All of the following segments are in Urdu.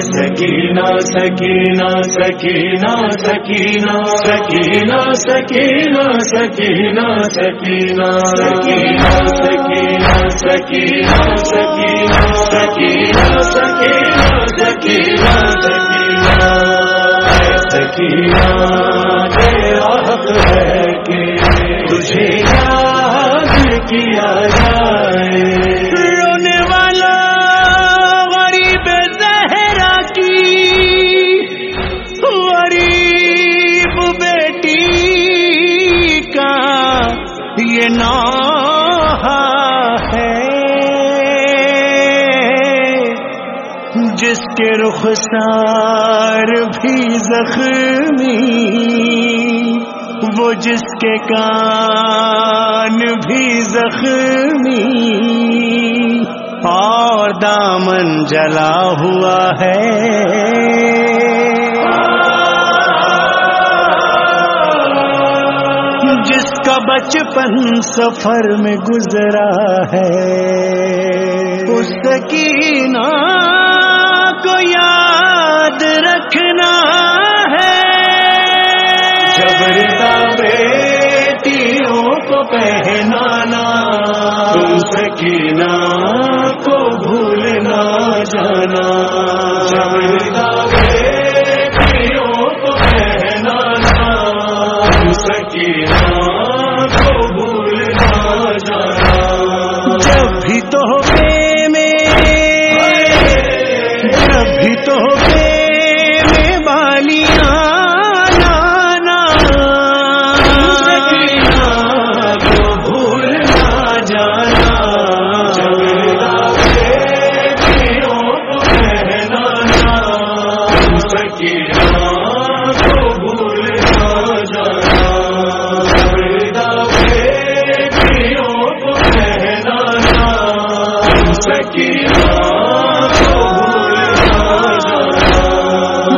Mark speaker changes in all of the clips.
Speaker 1: سکینہ سکینہ سکینہ سکینہ سکینہ سکینہ سکینہ سکینہ سکینہ سکینہ سکینہ سکینہ سکینہ سکینہ سکینہ سکینہ سکینہ ہے کہ تجھے یاد کیا جائے۔
Speaker 2: رونے والا غریب زہرا کی، غریب بیٹی کا یہ نوحہ ہے۔ جس کے رخسار بھی زخمی وہ جس کے کان بھی زخمی اور دامن جلا ہوا ہے۔ جس کا بچپن سفر میں گزرا ہے، اس سکینہ کو یاد
Speaker 1: پہنانا تم سکینہ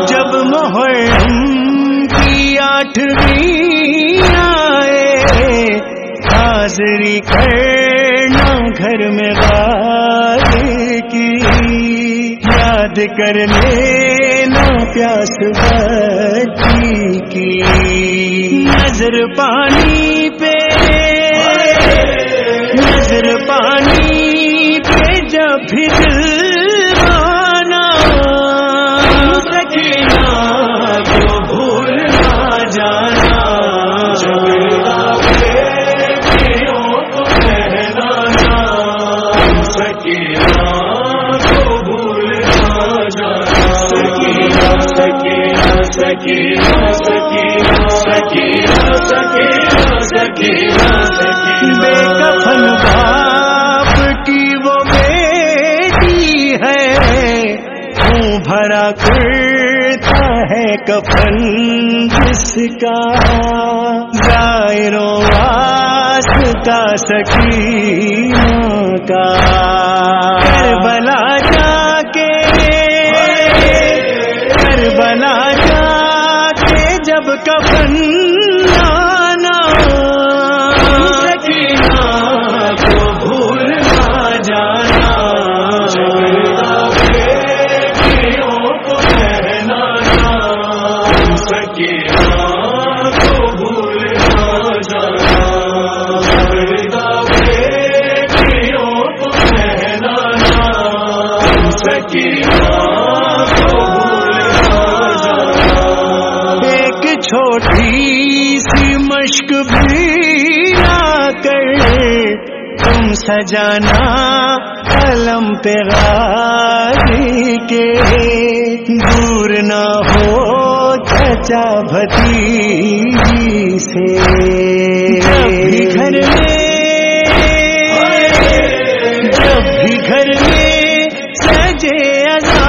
Speaker 2: جب محرم کی آٹھویں آئے، حاضری کرنا گھر میں غازی کی۔ یاد کر لینا پیاس بچی کی۔ نظر پانی بے
Speaker 1: سکینہ
Speaker 2: کفن باپ کی وہ بیٹی ہے۔ خون بھرا کرتا ہے کفن جس کا۔ ظاہروں واسطہ سکینہ کا۔ سجانا قلم پہ غازی کے دور نہ ہو چچا بھتی سے گھر میں جب بھی گھر میں سجے خانہ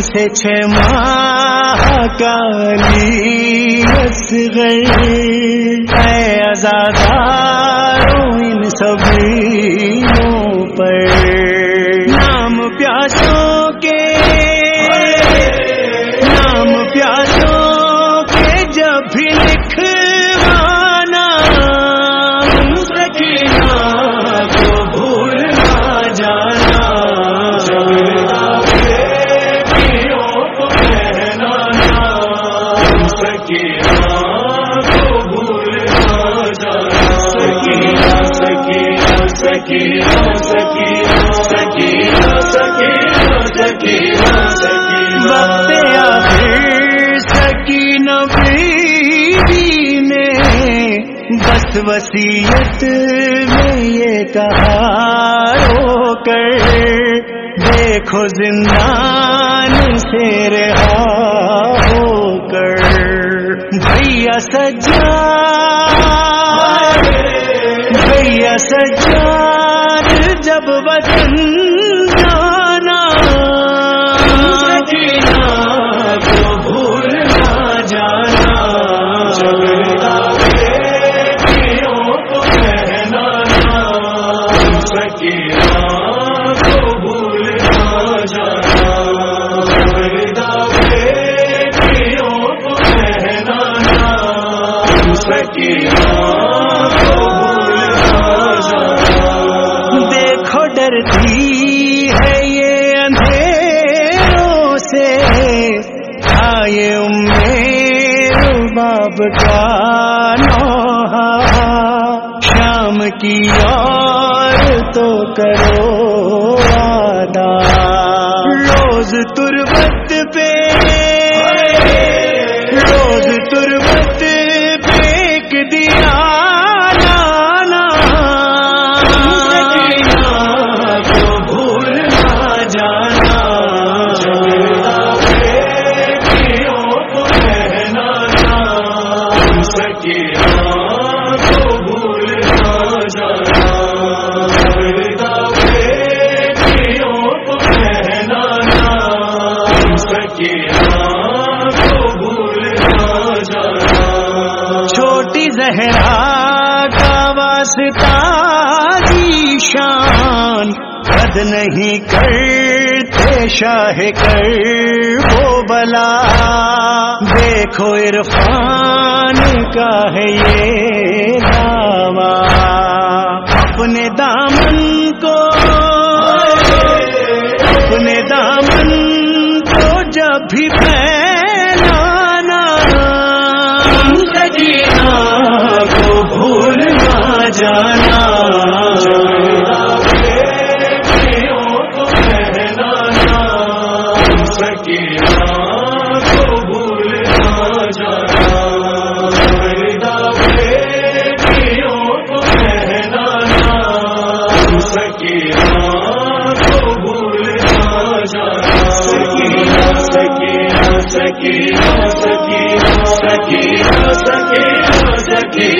Speaker 2: سے چھ ماہ کالی اصغر اے آزادہ بس وسیعت میں یہ کہا رو کر دیکھو زندان سے رہا بھیا سجا بھیا سجا جب وطن اب کا شام کی اور تو کرو آدھا روز تربت پہ زہرا کا واسطہ دی شان۔ قد نہیں کرتے شاہ کر وہ بلا۔ دیکھو عرفان کا ہے یہ
Speaker 1: سکی سکی سکی سکی سکی